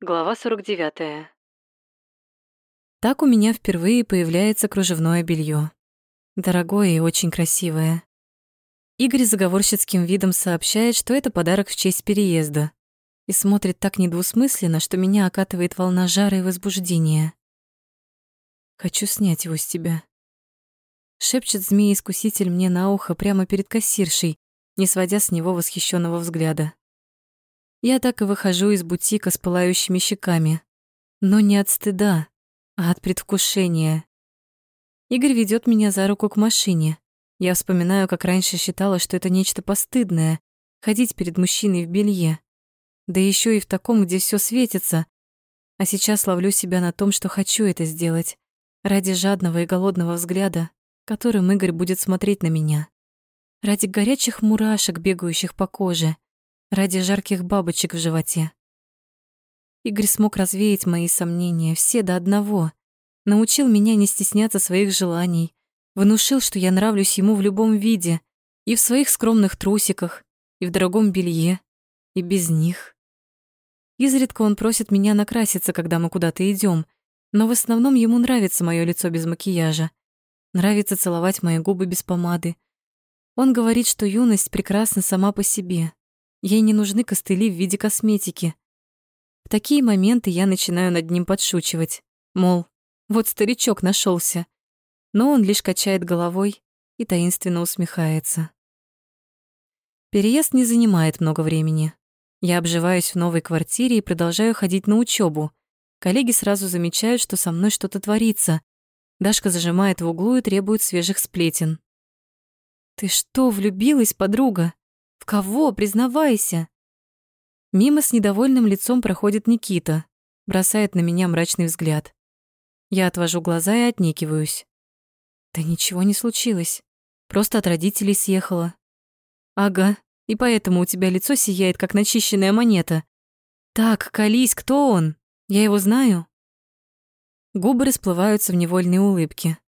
Глава 49. Так у меня впервые появляется кружевное белье, Дорогое и очень красивое. Игорь заговорщицким видом сообщает, что это подарок в честь переезда, и смотрит так недвусмысленно, что меня окатывает волна жара и возбуждения. «Хочу снять его с тебя», — шепчет змея-искуситель мне на ухо прямо перед кассиршей, не сводя с него восхищенного взгляда. Я так и выхожу из бутика с пылающими щеками. Но не от стыда, а от предвкушения. Игорь ведет меня за руку к машине. Я вспоминаю, как раньше считала, что это нечто постыдное — ходить перед мужчиной в белье. Да еще и в таком, где все светится. А сейчас ловлю себя на том, что хочу это сделать. Ради жадного и голодного взгляда, которым Игорь будет смотреть на меня. Ради горячих мурашек, бегающих по коже — ради жарких бабочек в животе. Игорь смог развеять мои сомнения, все до одного. Научил меня не стесняться своих желаний, внушил, что я нравлюсь ему в любом виде, и в своих скромных трусиках, и в дорогом белье, и без них. Изредка он просит меня накраситься, когда мы куда-то идем, но в основном ему нравится мое лицо без макияжа. Нравится целовать мои губы без помады. Он говорит, что юность прекрасна сама по себе, Ей не нужны костыли в виде косметики. В такие моменты я начинаю над ним подшучивать. Мол, вот старичок нашелся. Но он лишь качает головой и таинственно усмехается. Переезд не занимает много времени. Я обживаюсь в новой квартире и продолжаю ходить на учебу. Коллеги сразу замечают, что со мной что-то творится. Дашка зажимает в углу и требует свежих сплетен. «Ты что, влюбилась, подруга?» В кого? Признавайся. Мимо с недовольным лицом проходит Никита, бросает на меня мрачный взгляд. Я отвожу глаза и отнекиваюсь. Да ничего не случилось. Просто от родителей съехала. Ага, и поэтому у тебя лицо сияет, как начищенная монета. Так, колись, кто он? Я его знаю. Губы расплываются в невольной улыбке.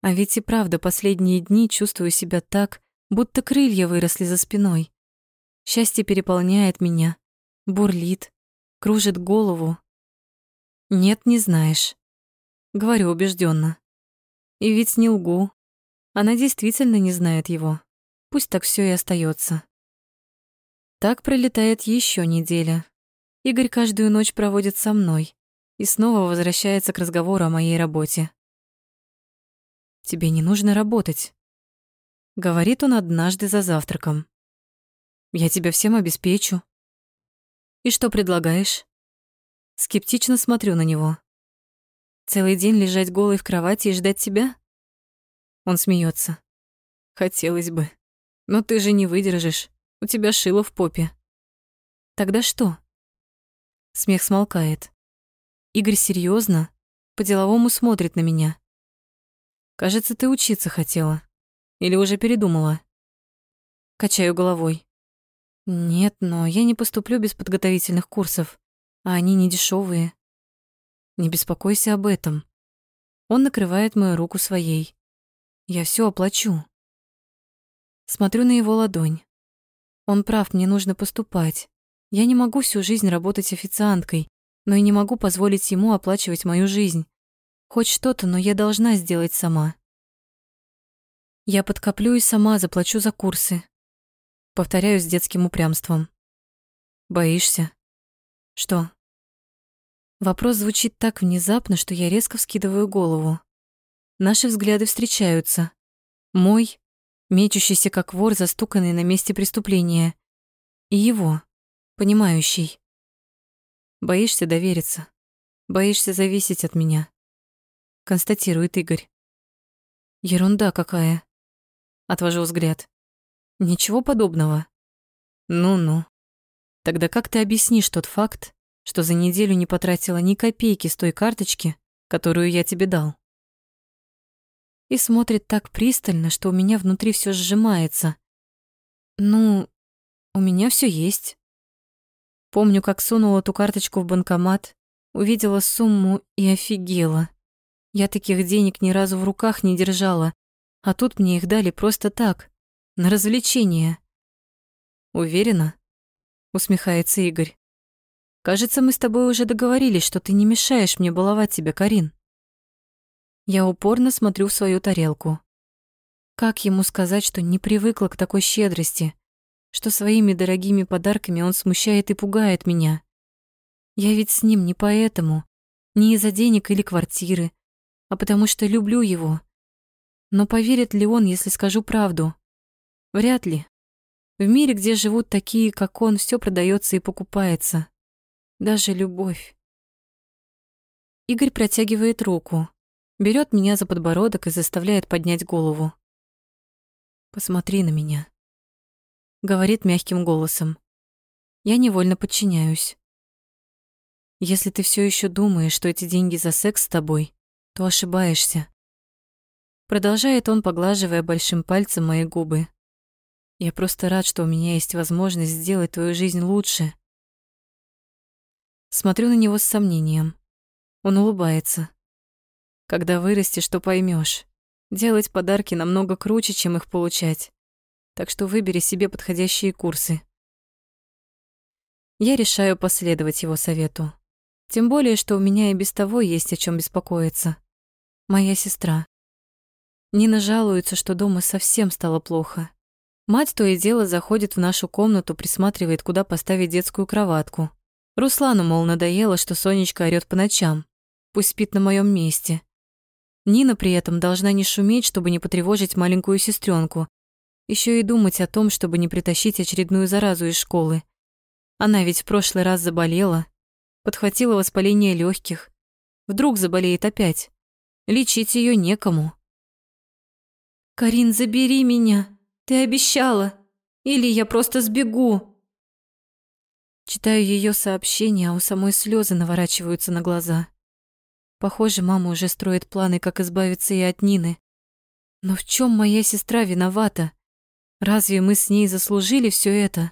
А ведь и правда последние дни чувствую себя так, будто крылья выросли за спиной. Счастье переполняет меня, бурлит, кружит голову. Нет, не знаешь. Говорю убежденно. И ведь не лгу. Она действительно не знает его. Пусть так все и остается. Так пролетает еще неделя. Игорь каждую ночь проводит со мной и снова возвращается к разговору о моей работе. Тебе не нужно работать. Говорит он однажды за завтраком. Я тебя всем обеспечу. И что предлагаешь? Скептично смотрю на него. Целый день лежать голой в кровати и ждать тебя? Он смеется. Хотелось бы. Но ты же не выдержишь. У тебя шило в попе. Тогда что? Смех смолкает. Игорь серьезно, по-деловому смотрит на меня. Кажется, ты учиться хотела. Или уже передумала? Качаю головой. Нет, но я не поступлю без подготовительных курсов, а они не дешевые. Не беспокойся об этом. Он накрывает мою руку своей. Я все оплачу. Смотрю на его ладонь. Он прав, мне нужно поступать. Я не могу всю жизнь работать официанткой, но и не могу позволить ему оплачивать мою жизнь. Хоть что-то, но я должна сделать сама. Я подкоплю и сама заплачу за курсы. Повторяю с детским упрямством. Боишься? Что? Вопрос звучит так внезапно, что я резко вскидываю голову. Наши взгляды встречаются. Мой, мечущийся как вор, застуканный на месте преступления. И его, понимающий. Боишься довериться. Боишься зависеть от меня. Констатирует Игорь. Ерунда какая. Отвожу взгляд. Ничего подобного. Ну-ну. Тогда как ты объяснишь тот факт, что за неделю не потратила ни копейки с той карточки, которую я тебе дал? И смотрит так пристально, что у меня внутри все сжимается. Ну, у меня все есть. Помню, как сунула ту карточку в банкомат, увидела сумму и офигела. Я таких денег ни разу в руках не держала, а тут мне их дали просто так, на развлечение. Уверена? Усмехается Игорь. Кажется, мы с тобой уже договорились, что ты не мешаешь мне баловать тебя, Карин. Я упорно смотрю в свою тарелку. Как ему сказать, что не привыкла к такой щедрости, что своими дорогими подарками он смущает и пугает меня? Я ведь с ним не поэтому, не из-за денег или квартиры, а потому что люблю его. Но поверит ли он, если скажу правду? Вряд ли. В мире, где живут такие, как он, все продается и покупается. Даже любовь. Игорь протягивает руку, берет меня за подбородок и заставляет поднять голову. «Посмотри на меня», — говорит мягким голосом. Я невольно подчиняюсь. Если ты все еще думаешь, что эти деньги за секс с тобой, то ошибаешься. Продолжает он, поглаживая большим пальцем мои губы. Я просто рад, что у меня есть возможность сделать твою жизнь лучше. Смотрю на него с сомнением. Он улыбается. Когда вырастешь, то поймешь. Делать подарки намного круче, чем их получать. Так что выбери себе подходящие курсы. Я решаю последовать его совету. Тем более, что у меня и без того есть о чем беспокоиться. Моя сестра. Нина жалуется, что дома совсем стало плохо. Мать то и дело заходит в нашу комнату, присматривает, куда поставить детскую кроватку. Руслану, мол, надоело, что Сонечка орёт по ночам. Пусть спит на моем месте. Нина при этом должна не шуметь, чтобы не потревожить маленькую сестренку. Еще и думать о том, чтобы не притащить очередную заразу из школы. Она ведь в прошлый раз заболела, подхватила воспаление легких. Вдруг заболеет опять. Лечить ее некому. «Карин, забери меня!» Ты обещала. Или я просто сбегу. Читаю ее сообщение, а у самой слезы наворачиваются на глаза. Похоже, мама уже строит планы, как избавиться и от Нины. Но в чем моя сестра виновата? Разве мы с ней заслужили все это?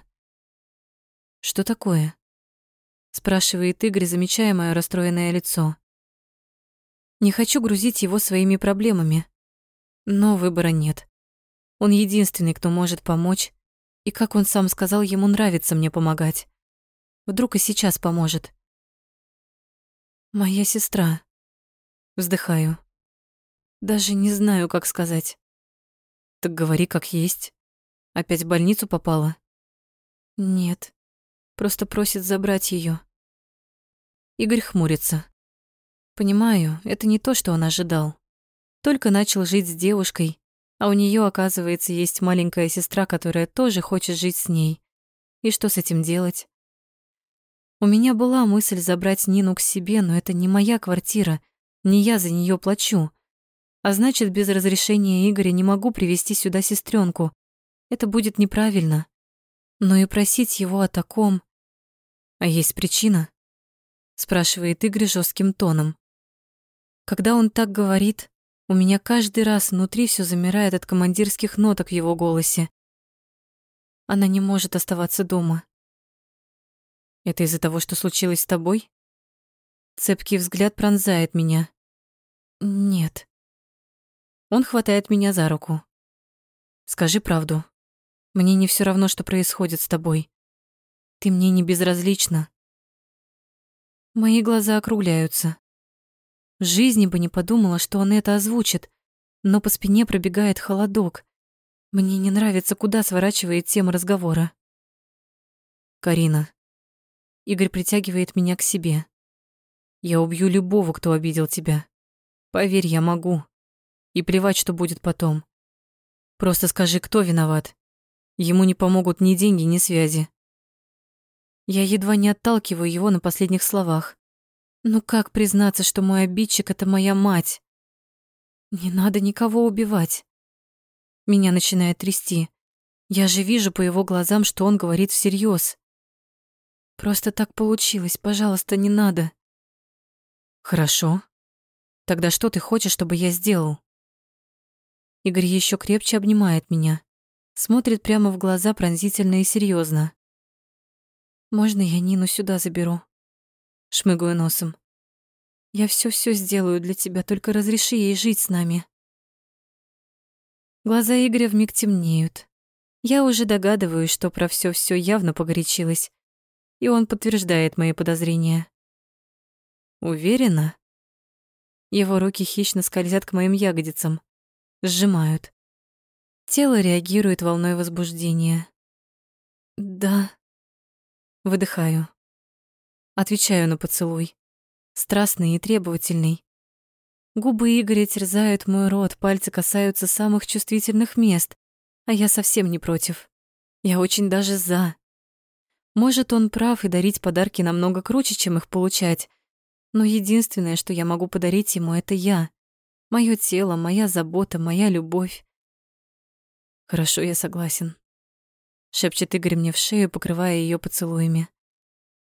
Что такое? спрашивает Игорь, замечая мое расстроенное лицо. Не хочу грузить его своими проблемами, но выбора нет. Он единственный, кто может помочь, и, как он сам сказал, ему нравится мне помогать. Вдруг и сейчас поможет. Моя сестра. Вздыхаю. Даже не знаю, как сказать. Так говори, как есть. Опять в больницу попала? Нет. Просто просит забрать ее. Игорь хмурится. Понимаю, это не то, что он ожидал. Только начал жить с девушкой, а у нее, оказывается, есть маленькая сестра, которая тоже хочет жить с ней. И что с этим делать? У меня была мысль забрать Нину к себе, но это не моя квартира, не я за нее плачу. А значит, без разрешения Игоря не могу привести сюда сестренку. Это будет неправильно. Но и просить его о таком... А есть причина? Спрашивает Игорь жестким тоном. Когда он так говорит, у меня каждый раз внутри все замирает от командирских ноток в его голосе. Она не может оставаться дома. Это из-за того, что случилось с тобой? Цепкий взгляд пронзает меня. Нет. Он хватает меня за руку. Скажи правду. Мне не все равно, что происходит с тобой. Ты мне не безразлична. Мои глаза округляются. В жизни бы не подумала, что он это озвучит, но по спине пробегает холодок. Мне не нравится, куда сворачивает тема разговора. Карина. Игорь притягивает меня к себе. Я убью любого, кто обидел тебя. Поверь, я могу. И плевать, что будет потом. Просто скажи, кто виноват. Ему не помогут ни деньги, ни связи. Я едва не отталкиваю его на последних словах. Ну как признаться, что мой обидчик — это моя мать? Не надо никого убивать. Меня начинает трясти. Я же вижу по его глазам, что он говорит всерьез. Просто так получилось, пожалуйста, не надо. Хорошо. Тогда что ты хочешь, чтобы я сделал? Игорь еще крепче обнимает меня, смотрит прямо в глаза пронзительно и серьезно. Можно я Нину сюда заберу? Шмыгаю носом. Я все-все сделаю для тебя, только разреши ей жить с нами. Глаза Игоря вмиг темнеют. Я уже догадываюсь, что про все-все явно погорячилась. и он подтверждает мои подозрения. Уверена? Его руки хищно скользят к моим ягодицам, сжимают. Тело реагирует волной возбуждения. Да. Выдыхаю. Отвечаю на поцелуй. Страстный и требовательный. Губы Игоря терзают мой рот, пальцы касаются самых чувствительных мест, а я совсем не против. Я очень даже за. Может, он прав, и дарить подарки намного круче, чем их получать. Но единственное, что я могу подарить ему, это я. Моё тело, моя забота, моя любовь. Хорошо, я согласен. Шепчет Игорь мне в шею, покрывая её поцелуями.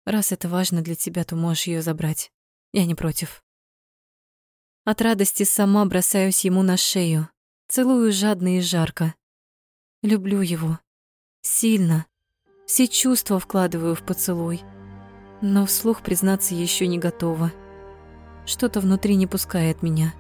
Раз это важно для тебя, то можешь её забрать. Я не против. От радости сама бросаюсь ему на шею, целую жадно и жарко. Люблю его. Сильно. Все чувства вкладываю в поцелуй. Но вслух признаться еще не готова. Что-то внутри не пускает меня.